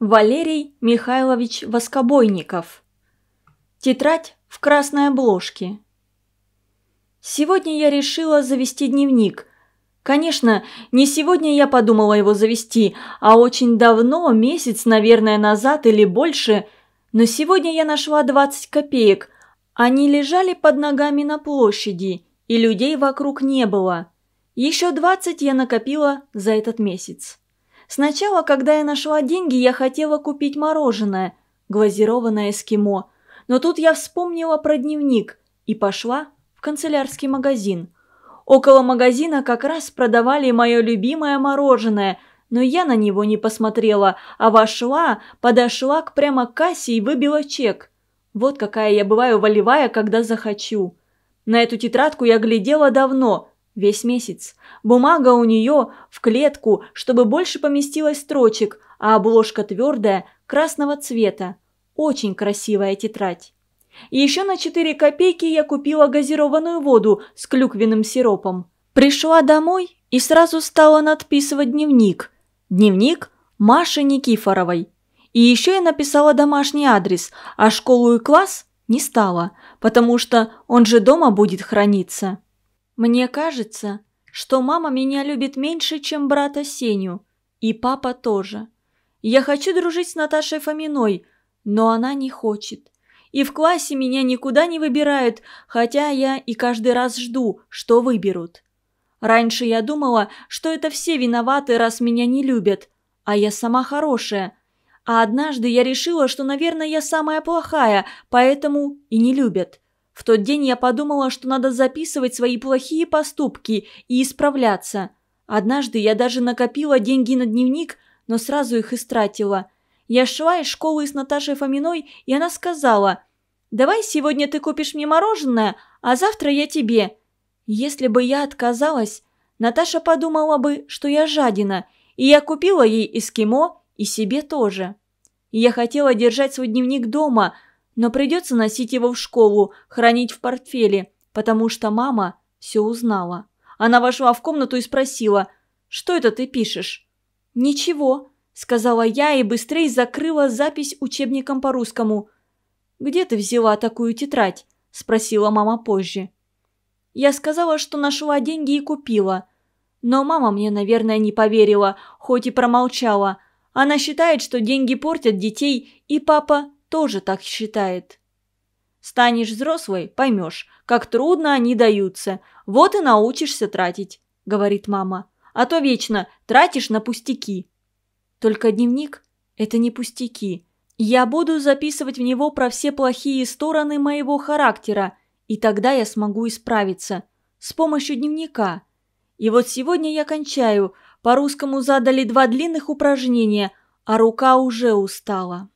Валерий Михайлович Воскобойников. Тетрадь в красной обложке. Сегодня я решила завести дневник. Конечно, не сегодня я подумала его завести, а очень давно, месяц, наверное, назад или больше. Но сегодня я нашла 20 копеек. Они лежали под ногами на площади, и людей вокруг не было. Еще 20 я накопила за этот месяц. Сначала, когда я нашла деньги, я хотела купить мороженое, глазированное эскимо. Но тут я вспомнила про дневник и пошла в канцелярский магазин. Около магазина как раз продавали мое любимое мороженое, но я на него не посмотрела, а вошла, подошла к прямо кассе и выбила чек. Вот какая я бываю волевая, когда захочу. На эту тетрадку я глядела давно – Весь месяц. Бумага у нее в клетку, чтобы больше поместилось строчек, а обложка твердая, красного цвета. Очень красивая тетрадь. И еще на 4 копейки я купила газированную воду с клюквенным сиропом. Пришла домой и сразу стала надписывать дневник. Дневник Маши Никифоровой. И еще я написала домашний адрес, а школу и класс не стала, потому что он же дома будет храниться. Мне кажется, что мама меня любит меньше, чем брата Сеню. И папа тоже. Я хочу дружить с Наташей Фоминой, но она не хочет. И в классе меня никуда не выбирают, хотя я и каждый раз жду, что выберут. Раньше я думала, что это все виноваты, раз меня не любят, а я сама хорошая. А однажды я решила, что, наверное, я самая плохая, поэтому и не любят. В тот день я подумала, что надо записывать свои плохие поступки и исправляться. Однажды я даже накопила деньги на дневник, но сразу их истратила. Я шла из школы с Наташей Фоминой, и она сказала, «Давай сегодня ты купишь мне мороженое, а завтра я тебе». Если бы я отказалась, Наташа подумала бы, что я жадина, и я купила ей эскимо и себе тоже. Я хотела держать свой дневник дома – но придется носить его в школу, хранить в портфеле, потому что мама все узнала. Она вошла в комнату и спросила, «Что это ты пишешь?» «Ничего», — сказала я и быстрее закрыла запись учебником по русскому. «Где ты взяла такую тетрадь?» — спросила мама позже. Я сказала, что нашла деньги и купила. Но мама мне, наверное, не поверила, хоть и промолчала. Она считает, что деньги портят детей, и папа тоже так считает. Станешь взрослой, поймешь, как трудно они даются. Вот и научишься тратить, говорит мама. А то вечно тратишь на пустяки. Только дневник – это не пустяки. Я буду записывать в него про все плохие стороны моего характера, и тогда я смогу исправиться. С помощью дневника. И вот сегодня я кончаю. По-русскому задали два длинных упражнения, а рука уже устала.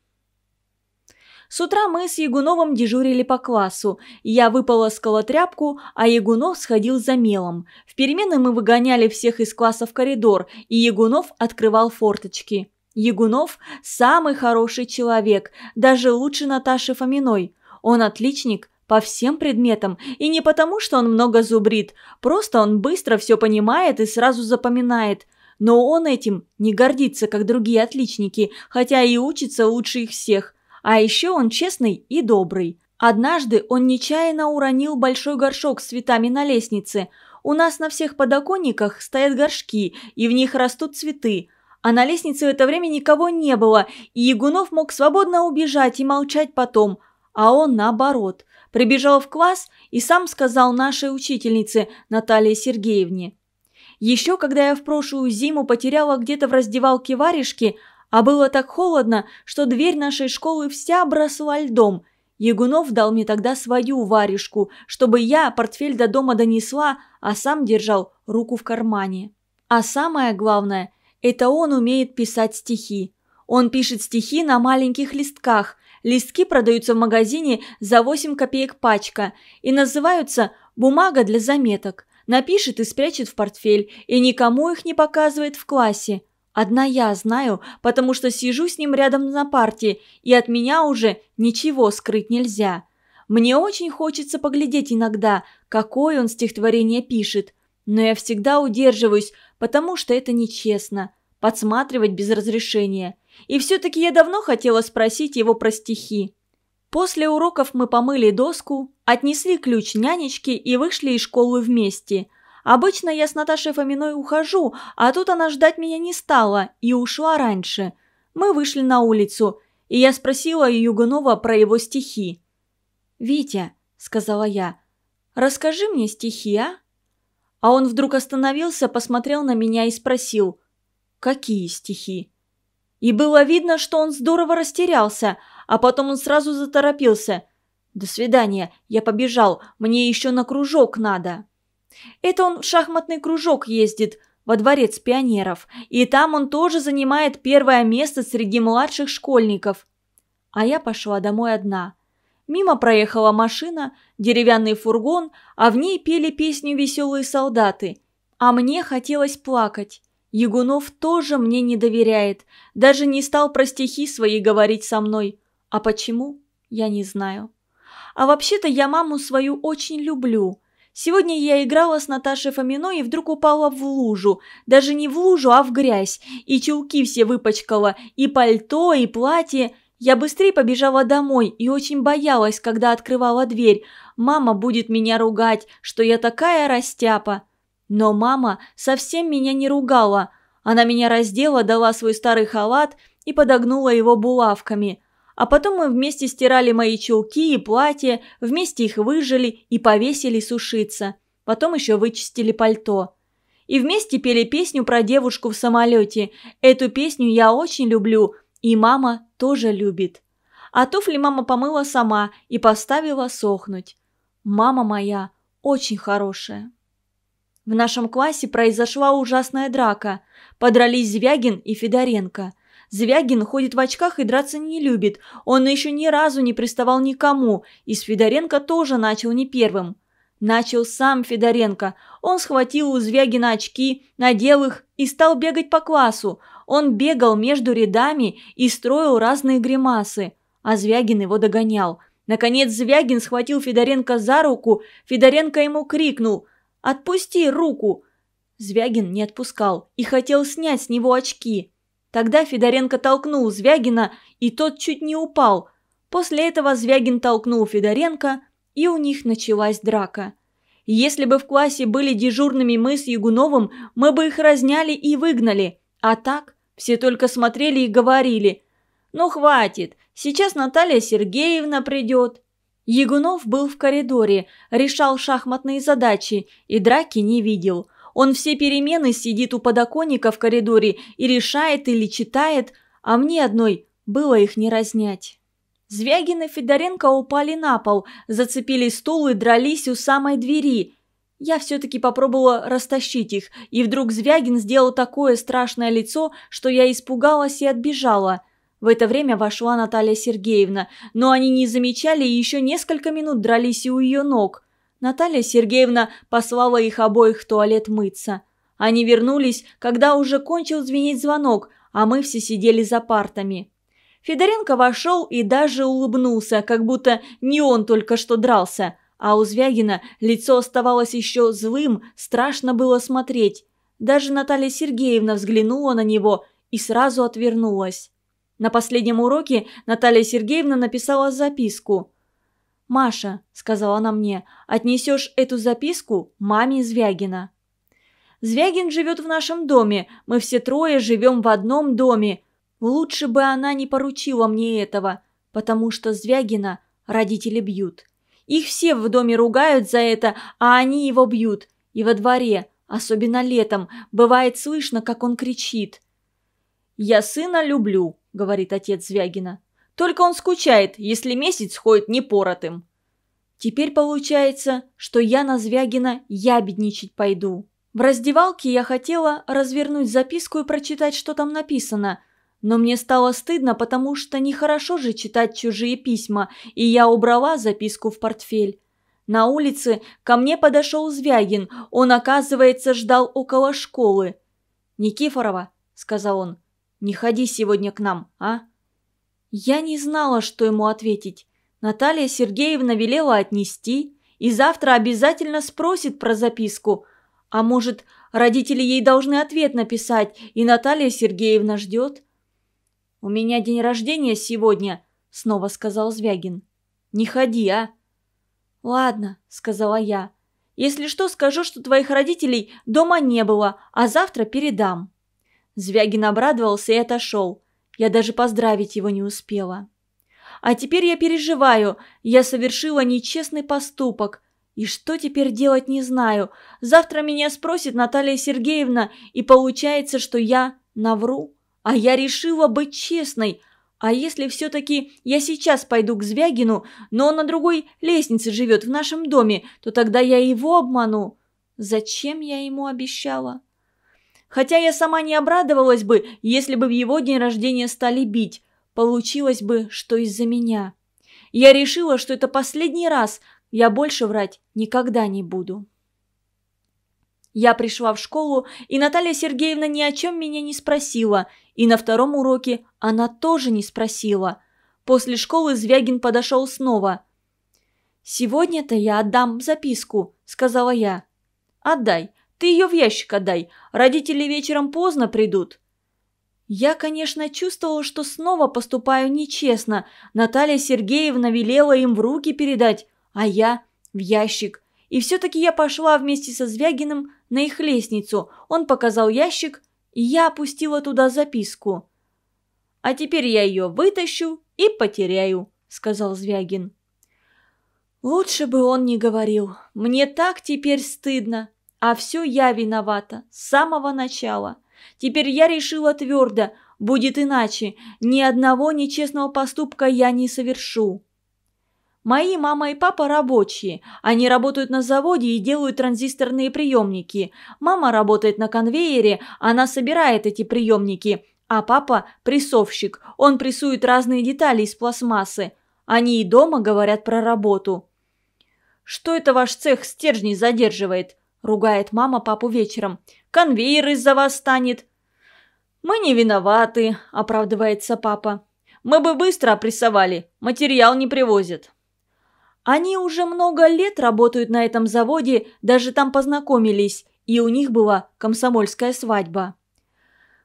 С утра мы с Ягуновым дежурили по классу. Я выполоскала тряпку, а Ягунов сходил за мелом. В перемены мы выгоняли всех из класса в коридор, и Ягунов открывал форточки. Ягунов – самый хороший человек, даже лучше Наташи Фоминой. Он отличник по всем предметам, и не потому, что он много зубрит, просто он быстро все понимает и сразу запоминает. Но он этим не гордится, как другие отличники, хотя и учится лучше их всех. А еще он честный и добрый. Однажды он нечаянно уронил большой горшок с цветами на лестнице. У нас на всех подоконниках стоят горшки, и в них растут цветы. А на лестнице в это время никого не было, и Ягунов мог свободно убежать и молчать потом. А он наоборот. Прибежал в класс и сам сказал нашей учительнице Наталье Сергеевне. Еще когда я в прошлую зиму потеряла где-то в раздевалке варежки – а было так холодно, что дверь нашей школы вся обросла льдом. Ягунов дал мне тогда свою варежку, чтобы я портфель до дома донесла, а сам держал руку в кармане. А самое главное, это он умеет писать стихи. Он пишет стихи на маленьких листках. Листки продаются в магазине за 8 копеек пачка и называются «бумага для заметок». Напишет и спрячет в портфель, и никому их не показывает в классе. Одна я знаю, потому что сижу с ним рядом на парте, и от меня уже ничего скрыть нельзя. Мне очень хочется поглядеть иногда, какое он стихотворение пишет, но я всегда удерживаюсь, потому что это нечестно – подсматривать без разрешения. И все-таки я давно хотела спросить его про стихи. После уроков мы помыли доску, отнесли ключ нянечке и вышли из школы вместе. Обычно я с Наташей Фоминой ухожу, а тут она ждать меня не стала и ушла раньше. Мы вышли на улицу, и я спросила Юганова про его стихи. «Витя», — сказала я, — «расскажи мне стихи, а?» А он вдруг остановился, посмотрел на меня и спросил, «Какие стихи?» И было видно, что он здорово растерялся, а потом он сразу заторопился. «До свидания, я побежал, мне еще на кружок надо». Это он в шахматный кружок ездит, во дворец пионеров, и там он тоже занимает первое место среди младших школьников. А я пошла домой одна. Мимо проехала машина, деревянный фургон, а в ней пели песню «Веселые солдаты». А мне хотелось плакать. Ягунов тоже мне не доверяет, даже не стал про стихи свои говорить со мной. А почему? Я не знаю. А вообще-то я маму свою очень люблю. Сегодня я играла с Наташей Фоминой и вдруг упала в лужу. Даже не в лужу, а в грязь. И чулки все выпачкала, и пальто, и платье. Я быстрее побежала домой и очень боялась, когда открывала дверь. Мама будет меня ругать, что я такая растяпа. Но мама совсем меня не ругала. Она меня раздела, дала свой старый халат и подогнула его булавками. А потом мы вместе стирали мои чулки и платья, вместе их выжили и повесили сушиться. Потом еще вычистили пальто. И вместе пели песню про девушку в самолете. Эту песню я очень люблю, и мама тоже любит. А туфли мама помыла сама и поставила сохнуть. Мама моя очень хорошая. В нашем классе произошла ужасная драка. Подрались Звягин и Федоренко – Звягин ходит в очках и драться не любит. Он еще ни разу не приставал никому, и с Федоренко тоже начал не первым. Начал сам Федоренко. Он схватил у Звягина очки, надел их и стал бегать по классу. Он бегал между рядами и строил разные гримасы. А Звягин его догонял. Наконец Звягин схватил Федоренко за руку. Федоренко ему крикнул «Отпусти руку!» Звягин не отпускал и хотел снять с него очки. Тогда Федоренко толкнул Звягина, и тот чуть не упал. После этого Звягин толкнул Федоренко, и у них началась драка. Если бы в классе были дежурными мы с Ягуновым, мы бы их разняли и выгнали. А так все только смотрели и говорили. «Ну хватит, сейчас Наталья Сергеевна придет». Ягунов был в коридоре, решал шахматные задачи и драки не видел – он все перемены сидит у подоконника в коридоре и решает или читает, а мне одной было их не разнять. Звягин и Федоренко упали на пол, зацепили стул и дрались у самой двери. Я все-таки попробовала растащить их, и вдруг Звягин сделал такое страшное лицо, что я испугалась и отбежала. В это время вошла Наталья Сергеевна, но они не замечали и еще несколько минут дрались и у ее ног. Наталья Сергеевна послала их обоих в туалет мыться. Они вернулись, когда уже кончил звенеть звонок, а мы все сидели за партами. Федоренко вошел и даже улыбнулся, как будто не он только что дрался, а у Звягина лицо оставалось еще злым, страшно было смотреть. Даже Наталья Сергеевна взглянула на него и сразу отвернулась. На последнем уроке Наталья Сергеевна написала записку – «Маша», — сказала она мне, — «отнесешь эту записку маме Звягина». «Звягин живет в нашем доме, мы все трое живем в одном доме. Лучше бы она не поручила мне этого, потому что Звягина родители бьют. Их все в доме ругают за это, а они его бьют. И во дворе, особенно летом, бывает слышно, как он кричит. «Я сына люблю», — говорит отец Звягина. Только он скучает, если месяц ходит непоротым. Теперь получается, что я на Звягина ябедничать пойду. В раздевалке я хотела развернуть записку и прочитать, что там написано. Но мне стало стыдно, потому что нехорошо же читать чужие письма, и я убрала записку в портфель. На улице ко мне подошел Звягин, он, оказывается, ждал около школы. «Никифорова», — сказал он, — «не ходи сегодня к нам, а?» Я не знала, что ему ответить. Наталья Сергеевна велела отнести и завтра обязательно спросит про записку. А может, родители ей должны ответ написать, и Наталья Сергеевна ждет? «У меня день рождения сегодня», — снова сказал Звягин. «Не ходи, а?» «Ладно», — сказала я. «Если что, скажу, что твоих родителей дома не было, а завтра передам». Звягин обрадовался и отошел. Я даже поздравить его не успела. А теперь я переживаю. Я совершила нечестный поступок. И что теперь делать, не знаю. Завтра меня спросит Наталья Сергеевна, и получается, что я навру. А я решила быть честной. А если все-таки я сейчас пойду к Звягину, но он на другой лестнице живет в нашем доме, то тогда я его обману. Зачем я ему обещала? Хотя я сама не обрадовалась бы, если бы в его день рождения стали бить. Получилось бы, что из-за меня. Я решила, что это последний раз. Я больше врать никогда не буду. Я пришла в школу, и Наталья Сергеевна ни о чем меня не спросила. И на втором уроке она тоже не спросила. После школы Звягин подошел снова. «Сегодня-то я отдам записку», — сказала я. «Отдай. Ты ее в ящик отдай. Родители вечером поздно придут». Я, конечно, чувствовала, что снова поступаю нечестно. Наталья Сергеевна велела им в руки передать, а я в ящик. И все-таки я пошла вместе со Звягиным на их лестницу. Он показал ящик, и я опустила туда записку. «А теперь я ее вытащу и потеряю», — сказал Звягин. Лучше бы он не говорил. Мне так теперь стыдно. А все я виновата с самого начала. Теперь я решила твердо, будет иначе. Ни одного нечестного поступка я не совершу. Мои мама и папа рабочие. Они работают на заводе и делают транзисторные приемники. Мама работает на конвейере, она собирает эти приемники. А папа – прессовщик, он прессует разные детали из пластмассы. Они и дома говорят про работу. «Что это ваш цех стержней задерживает?» Ругает мама папу вечером. «Конвейер из-за вас станет». «Мы не виноваты», – оправдывается папа. «Мы бы быстро опрессовали, материал не привозят». Они уже много лет работают на этом заводе, даже там познакомились, и у них была комсомольская свадьба.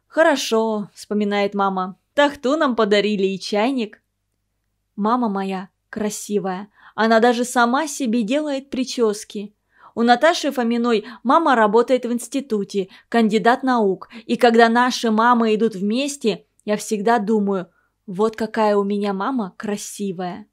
«Хорошо», – вспоминает мама, – «тахту нам подарили и чайник». Мама моя красивая, она даже сама себе делает прически. У Наташи Фоминой мама работает в институте, кандидат наук, и когда наши мамы идут вместе, я всегда думаю, вот какая у меня мама красивая.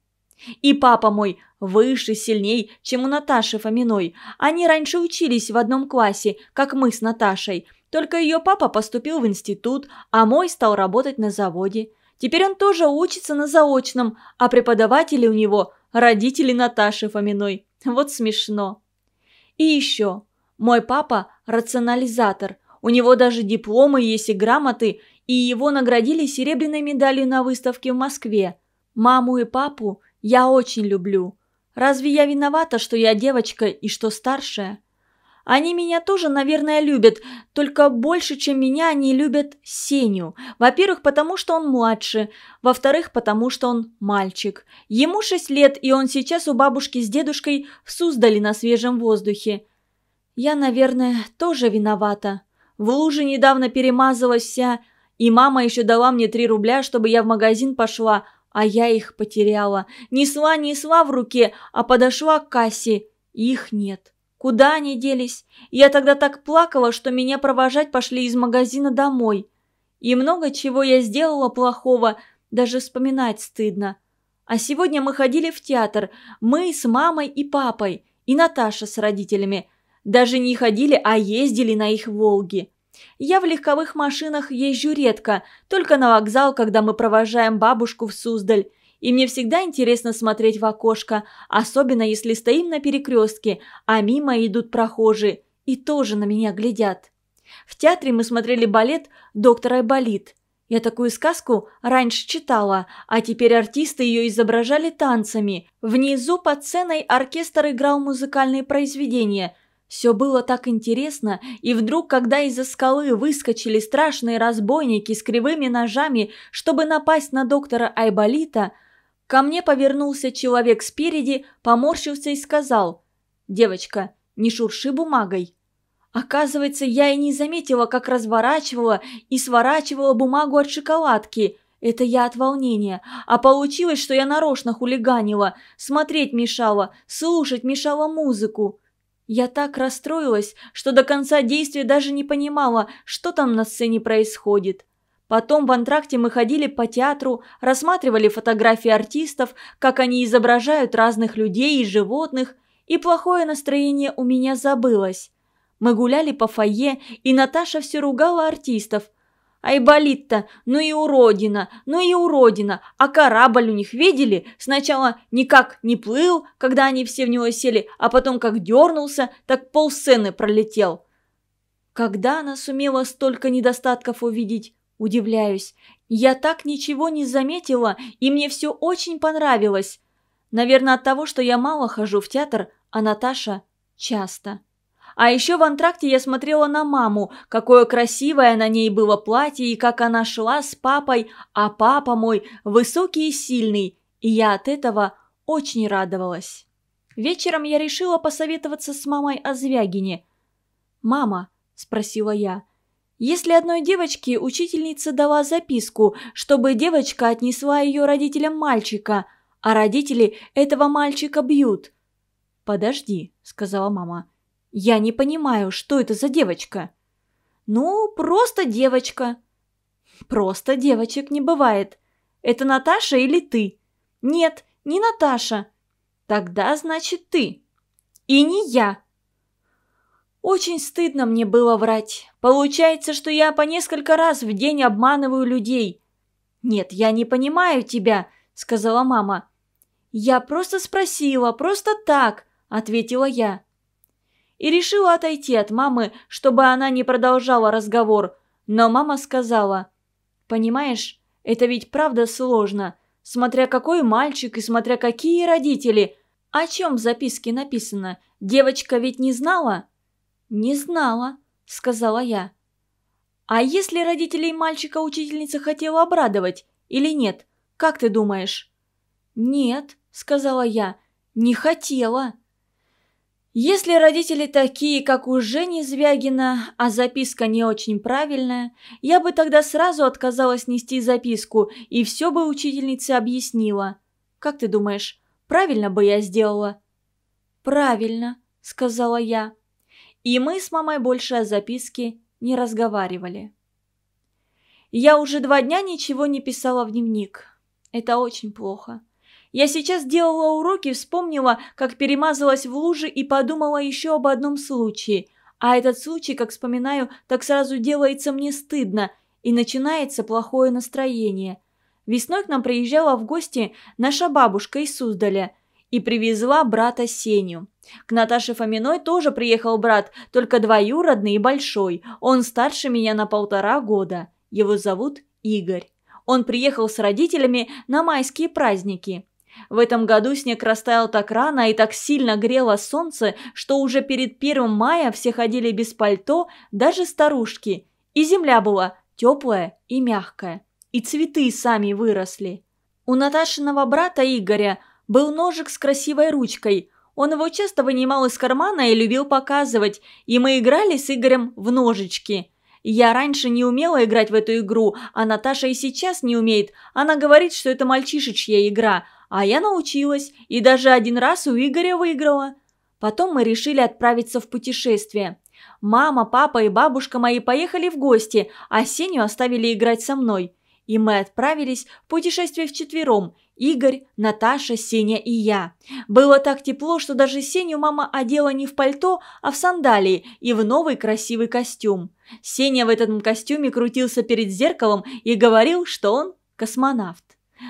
И папа мой выше, сильней, чем у Наташи Фоминой. Они раньше учились в одном классе, как мы с Наташей. Только ее папа поступил в институт, а мой стал работать на заводе. Теперь он тоже учится на заочном, а преподаватели у него – родители Наташи Фоминой. Вот смешно. И еще. Мой папа – рационализатор. У него даже дипломы есть и грамоты, и его наградили серебряной медалью на выставке в Москве. Маму и папу я очень люблю. Разве я виновата, что я девочка и что старшая? Они меня тоже, наверное, любят, только больше, чем меня, они любят Сеню. Во-первых, потому что он младше, во-вторых, потому что он мальчик. Ему шесть лет, и он сейчас у бабушки с дедушкой в Суздале на свежем воздухе. Я, наверное, тоже виновата. В луже недавно перемазалась вся, и мама еще дала мне три рубля, чтобы я в магазин пошла, а я их потеряла. Несла, несла в руке, а подошла к кассе, их нет. Куда они делись? Я тогда так плакала, что меня провожать пошли из магазина домой. И много чего я сделала плохого, даже вспоминать стыдно. А сегодня мы ходили в театр, мы с мамой и папой, и Наташа с родителями. Даже не ходили, а ездили на их «Волге». Я в легковых машинах езжу редко, только на вокзал, когда мы провожаем бабушку в Суздаль. И мне всегда интересно смотреть в окошко, особенно если стоим на перекрестке, а мимо идут прохожие и тоже на меня глядят. В театре мы смотрели балет «Доктор Айболит». Я такую сказку раньше читала, а теперь артисты ее изображали танцами. Внизу под сценой оркестр играл музыкальные произведения. Все было так интересно, и вдруг, когда из-за скалы выскочили страшные разбойники с кривыми ножами, чтобы напасть на доктора Айболита – Ко мне повернулся человек спереди, поморщился и сказал «Девочка, не шурши бумагой». Оказывается, я и не заметила, как разворачивала и сворачивала бумагу от шоколадки. Это я от волнения. А получилось, что я нарочно хулиганила, смотреть мешала, слушать мешала музыку. Я так расстроилась, что до конца действия даже не понимала, что там на сцене происходит. Потом в антракте мы ходили по театру, рассматривали фотографии артистов, как они изображают разных людей и животных, и плохое настроение у меня забылось. Мы гуляли по фойе, и Наташа все ругала артистов. Айболит-то, ну и уродина, ну и уродина, а корабль у них видели? Сначала никак не плыл, когда они все в него сели, а потом как дернулся, так полсцены пролетел. Когда она сумела столько недостатков увидеть? Удивляюсь. Я так ничего не заметила, и мне все очень понравилось. Наверное, от того, что я мало хожу в театр, а Наташа часто. А еще в антракте я смотрела на маму, какое красивое на ней было платье и как она шла с папой, а папа мой высокий и сильный, и я от этого очень радовалась. Вечером я решила посоветоваться с мамой о Звягине. «Мама», – спросила я, – «если одной девочке учительница дала записку, чтобы девочка отнесла ее родителям мальчика, а родители этого мальчика бьют?» «Подожди», – сказала мама, – «Я не понимаю, что это за девочка?» «Ну, просто девочка». «Просто девочек не бывает. Это Наташа или ты?» «Нет, не Наташа». «Тогда, значит, ты». «И не я». Очень стыдно мне было врать. Получается, что я по несколько раз в день обманываю людей. «Нет, я не понимаю тебя», — сказала мама. «Я просто спросила, просто так», — ответила я и решила отойти от мамы, чтобы она не продолжала разговор. Но мама сказала, «Понимаешь, это ведь правда сложно, смотря какой мальчик и смотря какие родители. О чем в записке написано? Девочка ведь не знала?» «Не знала», — сказала я. «А если родителей мальчика учительница хотела обрадовать или нет? Как ты думаешь?» «Нет», — сказала я, — «не хотела». Если родители такие, как у Жени Звягина, а записка не очень правильная, я бы тогда сразу отказалась нести записку и все бы учительнице объяснила. Как ты думаешь, правильно бы я сделала? «Правильно», — сказала я. И мы с мамой больше о записке не разговаривали. Я уже два дня ничего не писала в дневник. Это очень плохо. Я сейчас делала уроки, вспомнила, как перемазалась в луже и подумала еще об одном случае. А этот случай, как вспоминаю, так сразу делается мне стыдно, и начинается плохое настроение. Весной к нам приезжала в гости наша бабушка из Суздаля и привезла брата Сеню. К Наташе Фоминой тоже приехал брат, только двоюродный и большой. Он старше меня на полтора года. Его зовут Игорь. Он приехал с родителями на майские праздники. В этом году снег растаял так рано и так сильно грело солнце, что уже перед первым мая все ходили без пальто, даже старушки. И земля была теплая и мягкая. И цветы сами выросли. У Наташиного брата Игоря был ножик с красивой ручкой. Он его часто вынимал из кармана и любил показывать, и мы играли с Игорем в ножички. Я раньше не умела играть в эту игру, а Наташа и сейчас не умеет. Она говорит, что это мальчишечья игра – а я научилась и даже один раз у Игоря выиграла. Потом мы решили отправиться в путешествие. Мама, папа и бабушка мои поехали в гости, а Сеню оставили играть со мной. И мы отправились в путешествие вчетвером – Игорь, Наташа, Сеня и я. Было так тепло, что даже Сеню мама одела не в пальто, а в сандалии и в новый красивый костюм. Сеня в этом костюме крутился перед зеркалом и говорил, что он космонавт.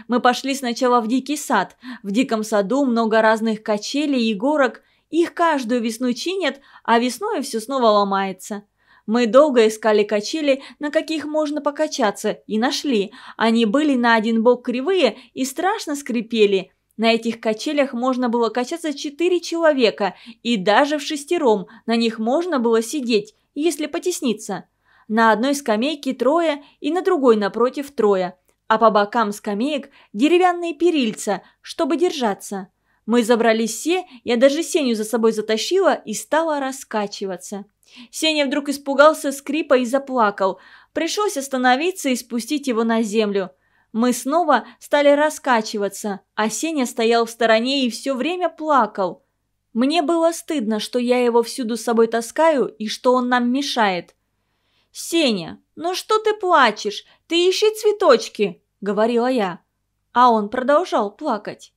Мы пошли сначала в дикий сад. В диком саду много разных качелей и горок. Их каждую весну чинят, а весной все снова ломается. Мы долго искали качели, на каких можно покачаться, и нашли. Они были на один бок кривые и страшно скрипели. На этих качелях можно было качаться четыре человека, и даже в шестером на них можно было сидеть, если потесниться. На одной скамейке трое и на другой напротив трое а по бокам скамеек деревянные перильца, чтобы держаться. Мы забрались все, я даже Сеню за собой затащила и стала раскачиваться. Сеня вдруг испугался скрипа и заплакал. Пришлось остановиться и спустить его на землю. Мы снова стали раскачиваться, а Сеня стоял в стороне и все время плакал. Мне было стыдно, что я его всюду с собой таскаю и что он нам мешает. «Сеня, ну что ты плачешь? Ты ищи цветочки!» – говорила я. А он продолжал плакать.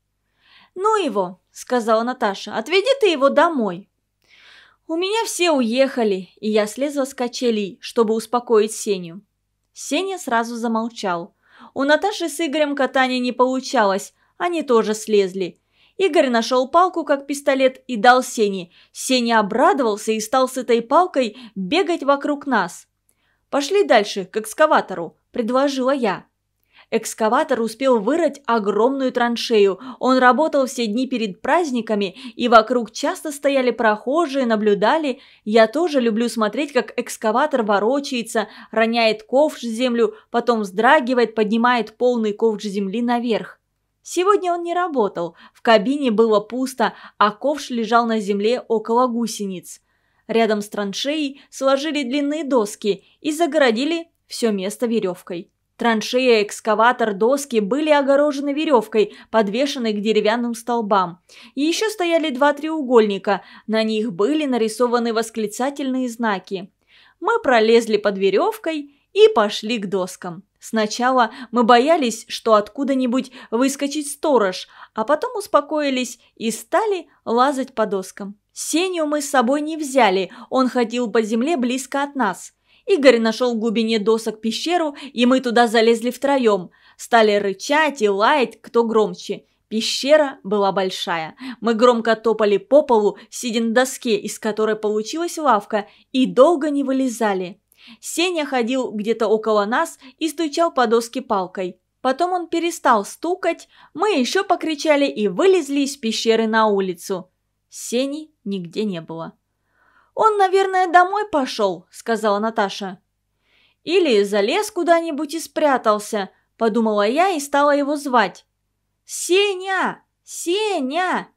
«Ну его», – сказала Наташа, – «отведи ты его домой». У меня все уехали, и я слезла с качелей, чтобы успокоить Сеню. Сеня сразу замолчал. У Наташи с Игорем катания не получалось, они тоже слезли. Игорь нашел палку, как пистолет, и дал Сене. Сеня обрадовался и стал с этой палкой бегать вокруг нас. «Пошли дальше, к экскаватору», – предложила я. Экскаватор успел вырыть огромную траншею. Он работал все дни перед праздниками, и вокруг часто стояли прохожие, наблюдали. Я тоже люблю смотреть, как экскаватор ворочается, роняет ковш в землю, потом вздрагивает, поднимает полный ковш земли наверх. Сегодня он не работал, в кабине было пусто, а ковш лежал на земле около гусениц. Рядом с траншеей сложили длинные доски и загородили все место веревкой. Траншея, экскаватор, доски были огорожены веревкой, подвешенной к деревянным столбам. И еще стояли два треугольника, на них были нарисованы восклицательные знаки. Мы пролезли под веревкой и пошли к доскам. Сначала мы боялись, что откуда-нибудь выскочит сторож, а потом успокоились и стали лазать по доскам. Сеню мы с собой не взяли, он ходил по земле близко от нас. Игорь нашел в глубине досок пещеру, и мы туда залезли втроем. Стали рычать и лаять, кто громче. Пещера была большая. Мы громко топали по полу, сидя на доске, из которой получилась лавка, и долго не вылезали. Сеня ходил где-то около нас и стучал по доске палкой. Потом он перестал стукать, мы еще покричали и вылезли из пещеры на улицу. Сени нигде не было. «Он, наверное, домой пошел», — сказала Наташа. «Или залез куда-нибудь и спрятался», — подумала я и стала его звать. «Сеня! Сеня!»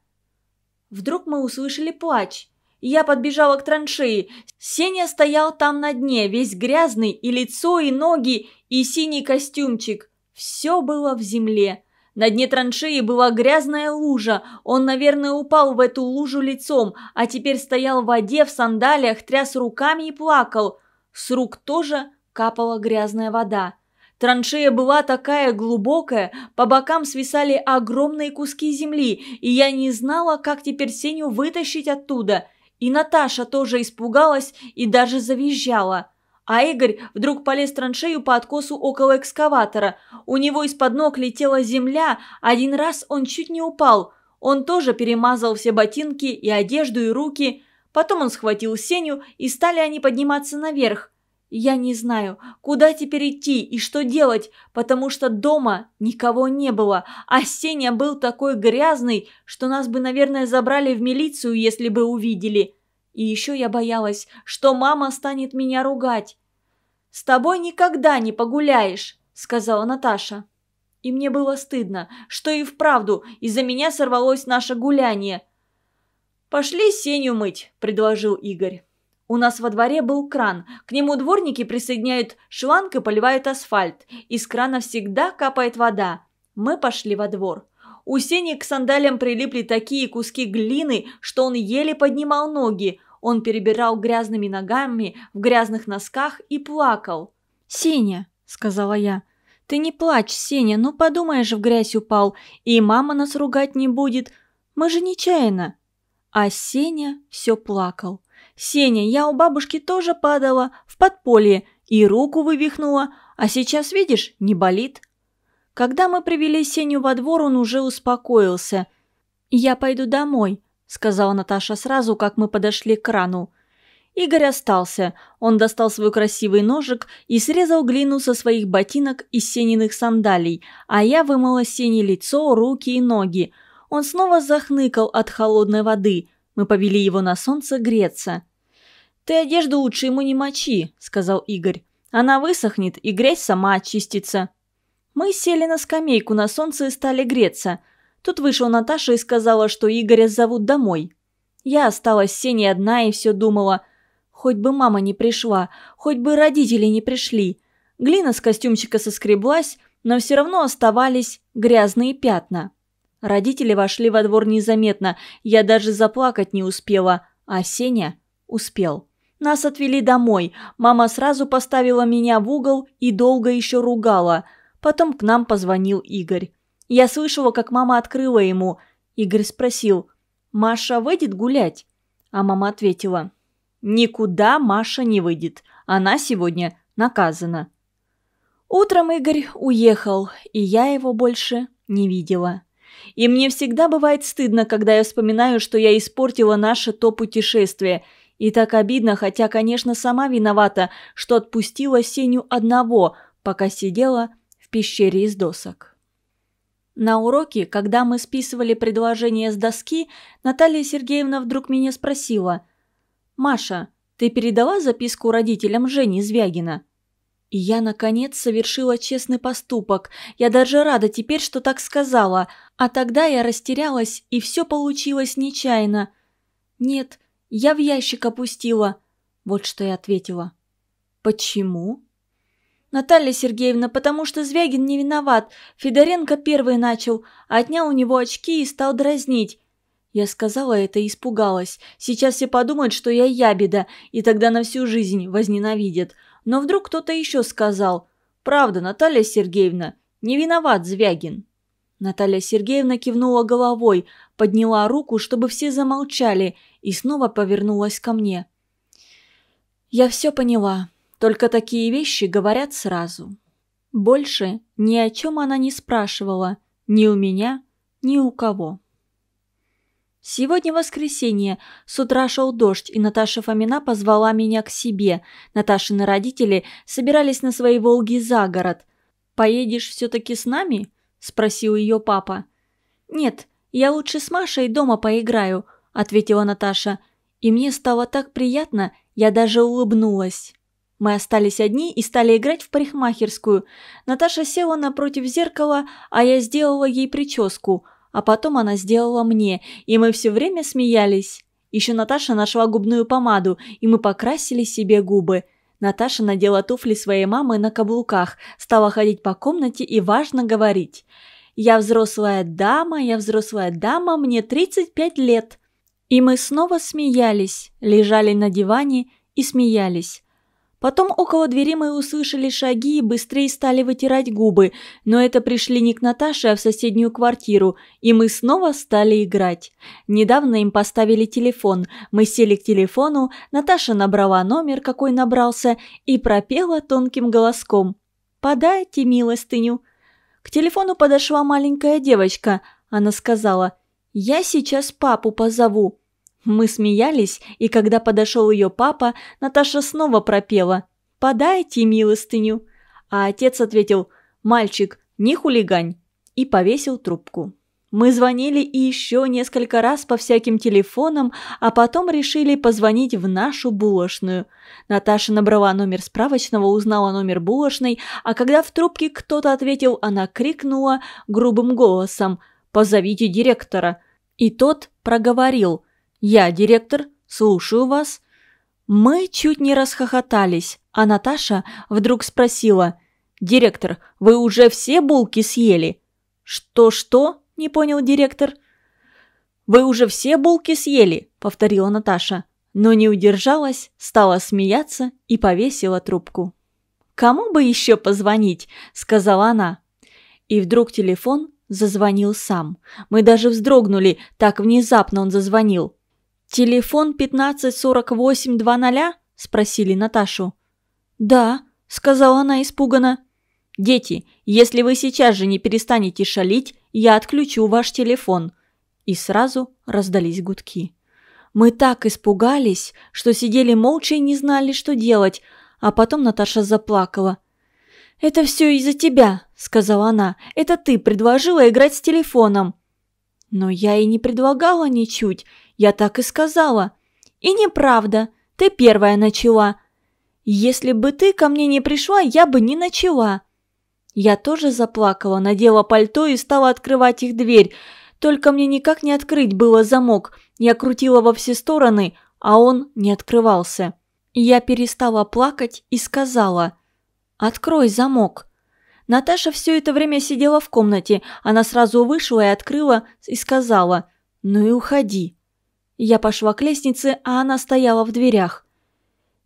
Вдруг мы услышали плач. Я подбежала к траншеи. Сеня стоял там на дне, весь грязный, и лицо, и ноги, и синий костюмчик. Все было в земле. На дне траншеи была грязная лужа. Он, наверное, упал в эту лужу лицом, а теперь стоял в воде в сандалиях, тряс руками и плакал. С рук тоже капала грязная вода. Траншея была такая глубокая, по бокам свисали огромные куски земли, и я не знала, как теперь Сеню вытащить оттуда. И Наташа тоже испугалась и даже завизжала. А Игорь вдруг полез траншею по откосу около экскаватора. У него из-под ног летела земля, один раз он чуть не упал. Он тоже перемазал все ботинки и одежду, и руки. Потом он схватил Сеню, и стали они подниматься наверх. Я не знаю, куда теперь идти и что делать, потому что дома никого не было, а Сеня был такой грязный, что нас бы, наверное, забрали в милицию, если бы увидели. И еще я боялась, что мама станет меня ругать. «С тобой никогда не погуляешь», — сказала Наташа. И мне было стыдно, что и вправду из-за меня сорвалось наше гуляние. «Пошли Сеню мыть», — предложил Игорь. У нас во дворе был кран. К нему дворники присоединяют шланг и поливают асфальт. Из крана всегда капает вода. Мы пошли во двор. У Сени к сандалиям прилипли такие куски глины, что он еле поднимал ноги. Он перебирал грязными ногами в грязных носках и плакал. «Сеня», — сказала я, — «ты не плачь, Сеня, ну подумаешь, в грязь упал, и мама нас ругать не будет. Мы же нечаянно». А Сеня все плакал. «Сеня, я у бабушки тоже падала в подполье и руку вывихнула, а сейчас, видишь, не болит». Когда мы привели Сеню во двор, он уже успокоился. «Я пойду домой», — сказала Наташа сразу, как мы подошли к крану. Игорь остался. Он достал свой красивый ножик и срезал глину со своих ботинок из сениных сандалий, а я вымыла Сене лицо, руки и ноги. Он снова захныкал от холодной воды. Мы повели его на солнце греться. «Ты одежду лучше ему не мочи», — сказал Игорь. «Она высохнет, и грязь сама очистится». Мы сели на скамейку на солнце и стали греться. Тут вышла Наташа и сказала, что Игоря зовут домой. Я осталась с Сеней одна и все думала, хоть бы мама не пришла, хоть бы родители не пришли. Глина с костюмчика соскреблась, но все равно оставались грязные пятна. Родители вошли во двор незаметно, я даже заплакать не успела, а Сеня успел. Нас отвели домой, мама сразу поставила меня в угол и долго еще ругала. Потом к нам позвонил Игорь. Я слышала, как мама открыла ему. Игорь спросил, «Маша выйдет гулять?» А мама ответила, «Никуда Маша не выйдет, она сегодня наказана». Утром Игорь уехал, и я его больше не видела. И мне всегда бывает стыдно, когда я вспоминаю, что я испортила наше то путешествие. И так обидно, хотя, конечно, сама виновата, что отпустила Сеню одного, пока сидела в пещере из досок. На уроке, когда мы списывали предложение с доски, Наталья Сергеевна вдруг меня спросила. «Маша, ты передала записку родителям Жени Звягина?» И я, наконец, совершила честный поступок. Я даже рада теперь, что так сказала. А тогда я растерялась, и все получилось нечаянно. «Нет, я в ящик опустила». Вот что я ответила. «Почему?» «Наталья Сергеевна, потому что Звягин не виноват. Федоренко первый начал, отнял у него очки и стал дразнить. Я сказала это и испугалась. Сейчас все подумают, что я ябеда, и тогда на всю жизнь возненавидят. Но вдруг кто-то еще сказал «Правда, Наталья Сергеевна, не виноват Звягин». Наталья Сергеевна кивнула головой, подняла руку, чтобы все замолчали, и снова повернулась ко мне. «Я все поняла, только такие вещи говорят сразу». Больше ни о чем она не спрашивала, ни у меня, ни у кого. Сегодня воскресенье. С утра шел дождь, и Наташа Фомина позвала меня к себе. Наташины родители собирались на своей «Волге» за город. «Поедешь все-таки с нами?» – спросил ее папа. «Нет, я лучше с Машей дома поиграю», – ответила Наташа. И мне стало так приятно, я даже улыбнулась. Мы остались одни и стали играть в парикмахерскую. Наташа села напротив зеркала, а я сделала ей прическу – а потом она сделала мне, и мы все время смеялись. Еще Наташа нашла губную помаду, и мы покрасили себе губы. Наташа надела туфли своей мамы на каблуках, стала ходить по комнате и важно говорить. «Я взрослая дама, я взрослая дама, мне 35 лет». И мы снова смеялись, лежали на диване и смеялись. Потом около двери мы услышали шаги и быстрее стали вытирать губы, но это пришли не к Наташе, а в соседнюю квартиру, и мы снова стали играть. Недавно им поставили телефон, мы сели к телефону, Наташа набрала номер, какой набрался, и пропела тонким голоском. «Подайте милостыню». К телефону подошла маленькая девочка, она сказала «Я сейчас папу позову». Мы смеялись, и когда подошел ее папа, Наташа снова пропела «Подайте милостыню». А отец ответил «Мальчик, не хулигань» и повесил трубку. Мы звонили еще несколько раз по всяким телефонам, а потом решили позвонить в нашу булочную. Наташа набрала номер справочного, узнала номер булочной, а когда в трубке кто-то ответил, она крикнула грубым голосом «Позовите директора». И тот проговорил – «Я директор, слушаю вас». Мы чуть не расхохотались, а Наташа вдруг спросила. «Директор, вы уже все булки съели?» «Что-что?» – не понял директор. «Вы уже все булки съели», – повторила Наташа. Но не удержалась, стала смеяться и повесила трубку. «Кому бы еще позвонить?» – сказала она. И вдруг телефон зазвонил сам. Мы даже вздрогнули, так внезапно он зазвонил. «Телефон 154820?» – спросили Наташу. «Да», – сказала она испуганно. «Дети, если вы сейчас же не перестанете шалить, я отключу ваш телефон». И сразу раздались гудки. Мы так испугались, что сидели молча и не знали, что делать, а потом Наташа заплакала. «Это все из-за тебя», – сказала она. «Это ты предложила играть с телефоном». Но я и не предлагала ничуть. Я так и сказала. И неправда. Ты первая начала. Если бы ты ко мне не пришла, я бы не начала. Я тоже заплакала, надела пальто и стала открывать их дверь. Только мне никак не открыть было замок. Я крутила во все стороны, а он не открывался. Я перестала плакать и сказала «Открой замок». Наташа все это время сидела в комнате. Она сразу вышла и открыла и сказала «Ну и уходи». Я пошла к лестнице, а она стояла в дверях.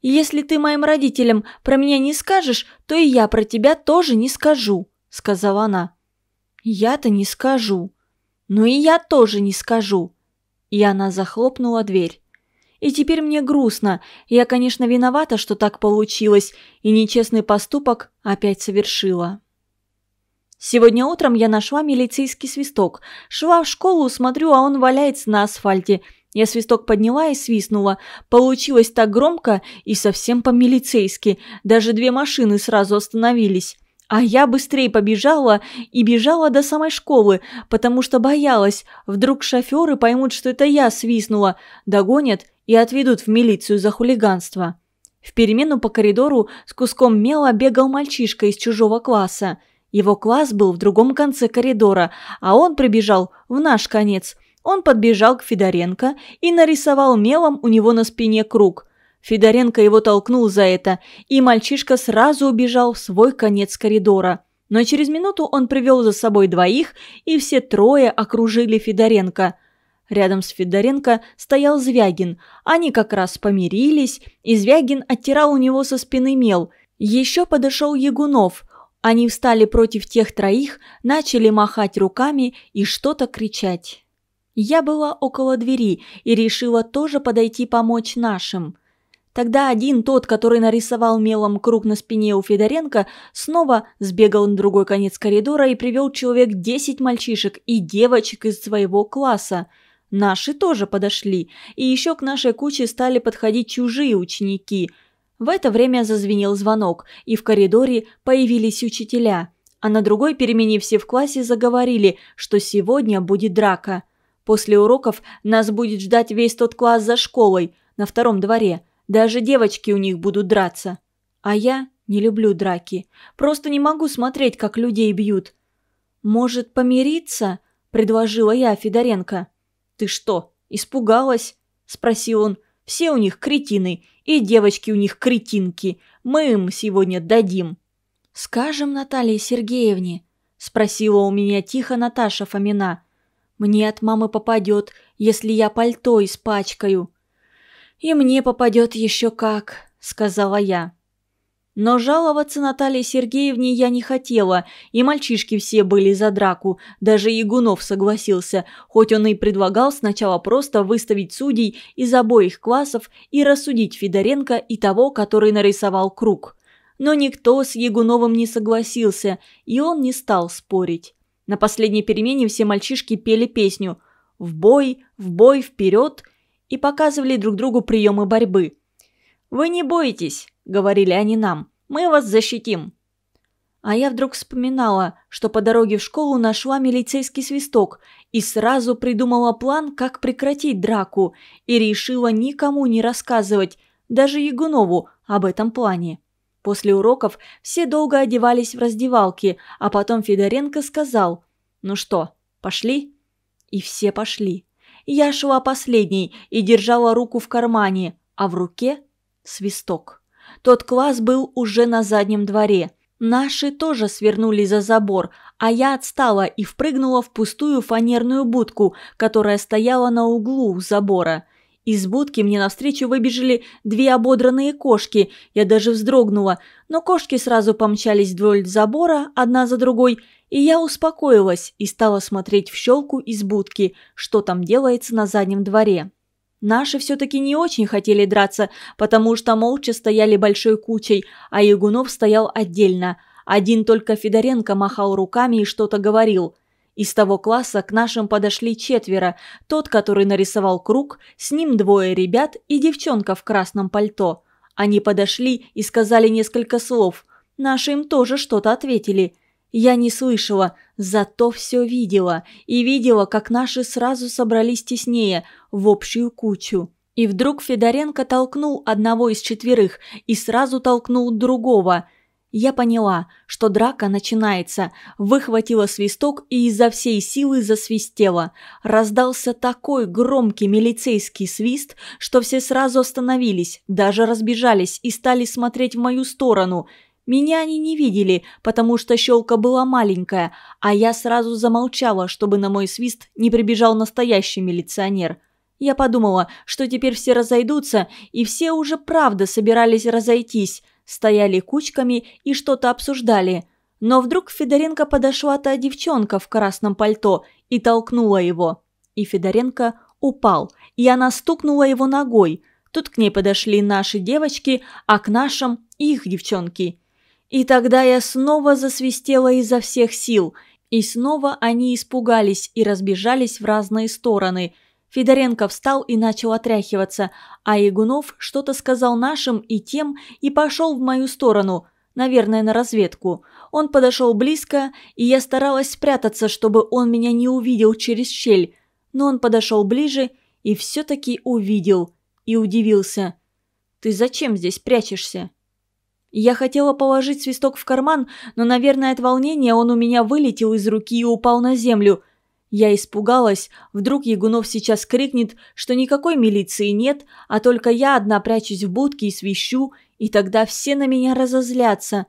«Если ты моим родителям про меня не скажешь, то и я про тебя тоже не скажу», — сказала она. «Я-то не скажу». «Ну и я тоже не скажу». И она захлопнула дверь. И теперь мне грустно. Я, конечно, виновата, что так получилось, и нечестный поступок опять совершила. Сегодня утром я нашла милицейский свисток. Шла в школу, смотрю, а он валяется на асфальте. Я свисток подняла и свистнула. Получилось так громко и совсем по-милицейски. Даже две машины сразу остановились. А я быстрее побежала и бежала до самой школы, потому что боялась. Вдруг шоферы поймут, что это я свистнула, догонят и отведут в милицию за хулиганство. В перемену по коридору с куском мела бегал мальчишка из чужого класса. Его класс был в другом конце коридора, а он прибежал в наш конец. Он подбежал к Федоренко и нарисовал мелом у него на спине круг. Федоренко его толкнул за это, и мальчишка сразу убежал в свой конец коридора. Но через минуту он привел за собой двоих, и все трое окружили Федоренко. Рядом с Федоренко стоял Звягин. Они как раз помирились, и Звягин оттирал у него со спины мел. Еще подошел Ягунов. Они встали против тех троих, начали махать руками и что-то кричать. Я была около двери и решила тоже подойти помочь нашим. Тогда один, тот, который нарисовал мелом круг на спине у Федоренко, снова сбегал на другой конец коридора и привел человек десять мальчишек и девочек из своего класса. Наши тоже подошли, и еще к нашей куче стали подходить чужие ученики. В это время зазвенел звонок, и в коридоре появились учителя. А на другой перемене все в классе заговорили, что сегодня будет драка. После уроков нас будет ждать весь тот класс за школой, на втором дворе – даже девочки у них будут драться. А я не люблю драки. Просто не могу смотреть, как людей бьют. «Может, помириться?» – предложила я Федоренко. «Ты что, испугалась?» – спросил он. «Все у них кретины, и девочки у них кретинки. Мы им сегодня дадим». «Скажем Наталье Сергеевне?» – спросила у меня тихо Наташа Фомина. «Мне от мамы попадет, если я пальто испачкаю». «И мне попадет еще как», — сказала я. Но жаловаться Наталье Сергеевне я не хотела, и мальчишки все были за драку, даже Ягунов согласился, хоть он и предлагал сначала просто выставить судей из обоих классов и рассудить Федоренко и того, который нарисовал круг. Но никто с Ягуновым не согласился, и он не стал спорить. На последней перемене все мальчишки пели песню «В бой, в бой, вперед!» и показывали друг другу приемы борьбы. «Вы не бойтесь», — говорили они нам, — «мы вас защитим». А я вдруг вспоминала, что по дороге в школу нашла милицейский свисток и сразу придумала план, как прекратить драку, и решила никому не рассказывать, даже Ягунову, об этом плане. После уроков все долго одевались в раздевалке, а потом Федоренко сказал «Ну что, пошли?» И все пошли. Я шла последней и держала руку в кармане, а в руке – свисток. Тот класс был уже на заднем дворе. Наши тоже свернули за забор, а я отстала и впрыгнула в пустую фанерную будку, которая стояла на углу забора. Из будки мне навстречу выбежали две ободранные кошки, я даже вздрогнула, но кошки сразу помчались вдоль забора, одна за другой – и я успокоилась и стала смотреть в щелку из будки, что там делается на заднем дворе. Наши все-таки не очень хотели драться, потому что молча стояли большой кучей, а Ягунов стоял отдельно. Один только Федоренко махал руками и что-то говорил. Из того класса к нашим подошли четверо. Тот, который нарисовал круг, с ним двое ребят и девчонка в красном пальто. Они подошли и сказали несколько слов. Наши им тоже что-то ответили – я не слышала, зато все видела. И видела, как наши сразу собрались теснее, в общую кучу. И вдруг Федоренко толкнул одного из четверых и сразу толкнул другого. Я поняла, что драка начинается, выхватила свисток и изо всей силы засвистела. Раздался такой громкий милицейский свист, что все сразу остановились, даже разбежались и стали смотреть в мою сторону – Меня они не видели, потому что щелка была маленькая, а я сразу замолчала, чтобы на мой свист не прибежал настоящий милиционер. Я подумала, что теперь все разойдутся, и все уже правда собирались разойтись, стояли кучками и что-то обсуждали. Но вдруг Федоренко подошла та девчонка в красном пальто и толкнула его. И Федоренко упал, и она стукнула его ногой. Тут к ней подошли наши девочки, а к нашим – их девчонки. И тогда я снова засвистела изо всех сил, и снова они испугались и разбежались в разные стороны. Федоренко встал и начал отряхиваться, а Ягунов что-то сказал нашим и тем и пошел в мою сторону, наверное, на разведку. Он подошел близко, и я старалась спрятаться, чтобы он меня не увидел через щель. Но он подошел ближе и все-таки увидел и удивился. «Ты зачем здесь прячешься?» Я хотела положить свисток в карман, но, наверное, от волнения он у меня вылетел из руки и упал на землю. Я испугалась, вдруг Ягунов сейчас крикнет, что никакой милиции нет, а только я одна прячусь в будке и свищу, и тогда все на меня разозлятся.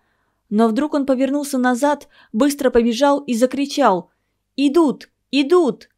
Но вдруг он повернулся назад, быстро побежал и закричал «Идут! Идут!»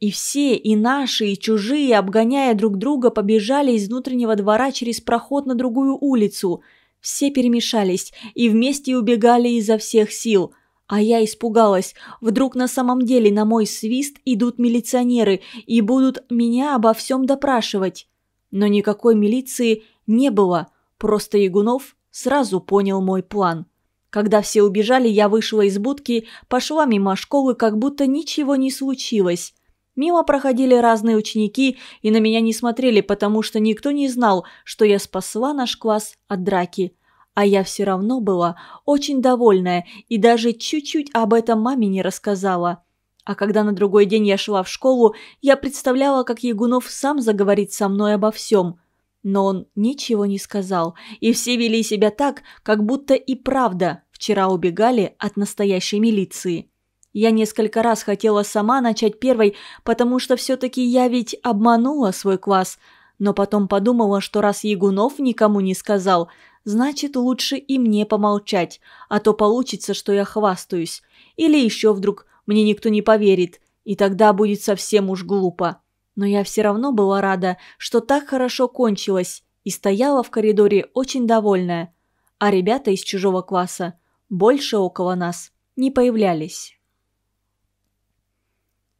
И все, и наши, и чужие, обгоняя друг друга, побежали из внутреннего двора через проход на другую улицу – все перемешались и вместе убегали изо всех сил. А я испугалась. Вдруг на самом деле на мой свист идут милиционеры и будут меня обо всем допрашивать. Но никакой милиции не было. Просто Ягунов сразу понял мой план. Когда все убежали, я вышла из будки, пошла мимо школы, как будто ничего не случилось. Мимо проходили разные ученики и на меня не смотрели, потому что никто не знал, что я спасла наш класс от драки. А я все равно была очень довольная и даже чуть-чуть об этом маме не рассказала. А когда на другой день я шла в школу, я представляла, как Ягунов сам заговорит со мной обо всем. Но он ничего не сказал, и все вели себя так, как будто и правда вчера убегали от настоящей милиции. Я несколько раз хотела сама начать первой, потому что все-таки я ведь обманула свой класс, но потом подумала, что раз Ягунов никому не сказал, значит лучше и мне помолчать, а то получится, что я хвастаюсь. Или еще вдруг мне никто не поверит, и тогда будет совсем уж глупо. Но я все равно была рада, что так хорошо кончилось, и стояла в коридоре очень довольная. А ребята из чужого класса больше около нас не появлялись.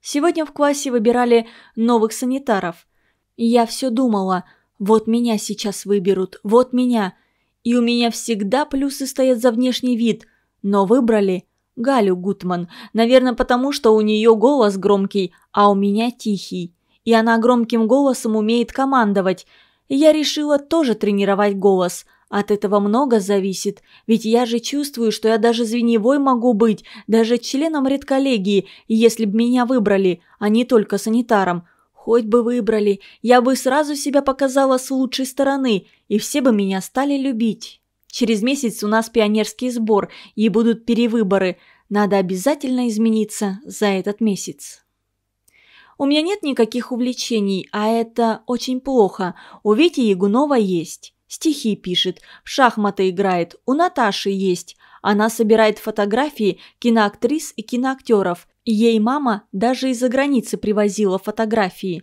Сегодня в классе выбирали новых санитаров. И я все думала, вот меня сейчас выберут, вот меня. И у меня всегда плюсы стоят за внешний вид. Но выбрали Галю Гутман. Наверное, потому что у нее голос громкий, а у меня тихий. И она громким голосом умеет командовать. Я решила тоже тренировать голос – от этого много зависит, ведь я же чувствую, что я даже звеневой могу быть, даже членом редколлегии, если б меня выбрали, а не только санитаром. Хоть бы выбрали, я бы сразу себя показала с лучшей стороны, и все бы меня стали любить. Через месяц у нас пионерский сбор, и будут перевыборы. Надо обязательно измениться за этот месяц. У меня нет никаких увлечений, а это очень плохо. У Вити Ягунова есть. Стихи пишет, в шахматы играет, у Наташи есть. Она собирает фотографии киноактрис и киноактеров. Ей мама даже из-за границы привозила фотографии.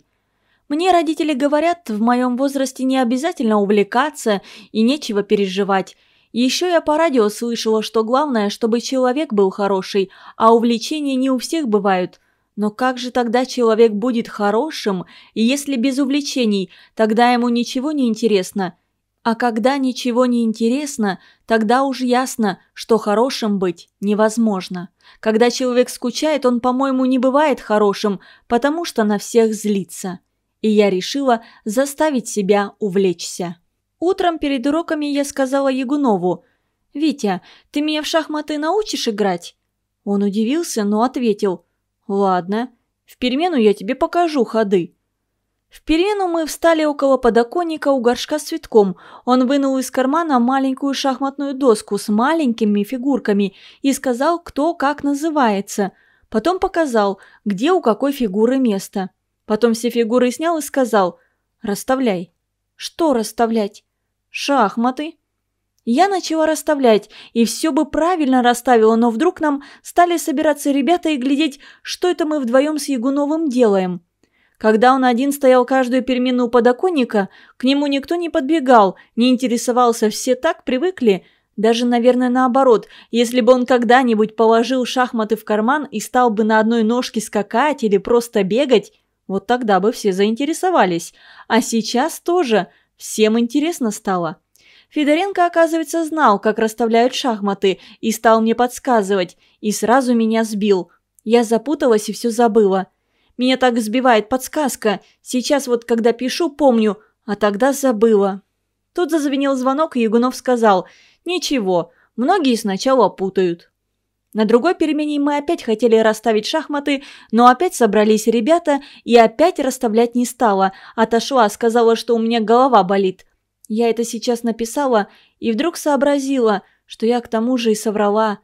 Мне родители говорят, в моем возрасте не обязательно увлекаться и нечего переживать. Еще я по радио слышала, что главное, чтобы человек был хороший, а увлечения не у всех бывают. Но как же тогда человек будет хорошим, если без увлечений, тогда ему ничего не интересно – а когда ничего не интересно, тогда уж ясно, что хорошим быть невозможно. Когда человек скучает, он, по-моему, не бывает хорошим, потому что на всех злится. И я решила заставить себя увлечься. Утром перед уроками я сказала Ягунову, «Витя, ты меня в шахматы научишь играть?» Он удивился, но ответил, «Ладно, в перемену я тебе покажу ходы». В перемену мы встали около подоконника у горшка с цветком. Он вынул из кармана маленькую шахматную доску с маленькими фигурками и сказал, кто как называется. Потом показал, где у какой фигуры место. Потом все фигуры снял и сказал «Расставляй». «Что расставлять?» «Шахматы». Я начала расставлять, и все бы правильно расставила, но вдруг нам стали собираться ребята и глядеть, что это мы вдвоем с Ягуновым делаем. Когда он один стоял каждую перемену у подоконника, к нему никто не подбегал, не интересовался, все так привыкли. Даже, наверное, наоборот, если бы он когда-нибудь положил шахматы в карман и стал бы на одной ножке скакать или просто бегать, вот тогда бы все заинтересовались. А сейчас тоже всем интересно стало. Федоренко, оказывается, знал, как расставляют шахматы, и стал мне подсказывать, и сразу меня сбил. Я запуталась и все забыла. Меня так сбивает подсказка. Сейчас вот когда пишу, помню, а тогда забыла. Тут зазвенел звонок, и Ягунов сказал, «Ничего, многие сначала путают». На другой перемене мы опять хотели расставить шахматы, но опять собрались ребята и опять расставлять не стала. Отошла, сказала, что у меня голова болит. Я это сейчас написала и вдруг сообразила, что я к тому же и соврала.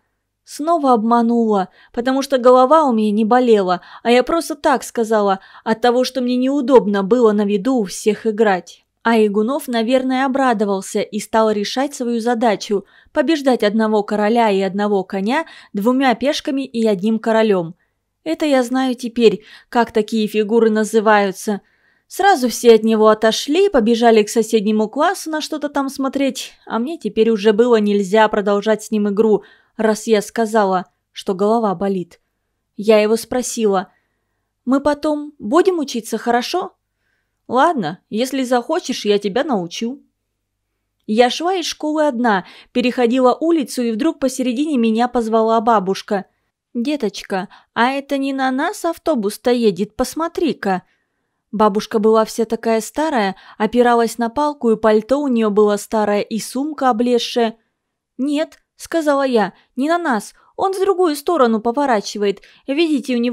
Снова обманула, потому что голова у меня не болела, а я просто так сказала, от того, что мне неудобно было на виду у всех играть. А Игунов, наверное, обрадовался и стал решать свою задачу – побеждать одного короля и одного коня двумя пешками и одним королем. Это я знаю теперь, как такие фигуры называются – Сразу все от него отошли, побежали к соседнему классу на что-то там смотреть, а мне теперь уже было нельзя продолжать с ним игру, раз я сказала, что голова болит. Я его спросила, «Мы потом будем учиться, хорошо?» «Ладно, если захочешь, я тебя научу». Я шла из школы одна, переходила улицу, и вдруг посередине меня позвала бабушка. «Деточка, а это не на нас автобус-то едет, посмотри-ка!» Бабушка была вся такая старая, опиралась на палку, и пальто у нее было старое, и сумка облезшая. «Нет», — сказала я, — «не на нас, он в другую сторону поворачивает. Видите, у него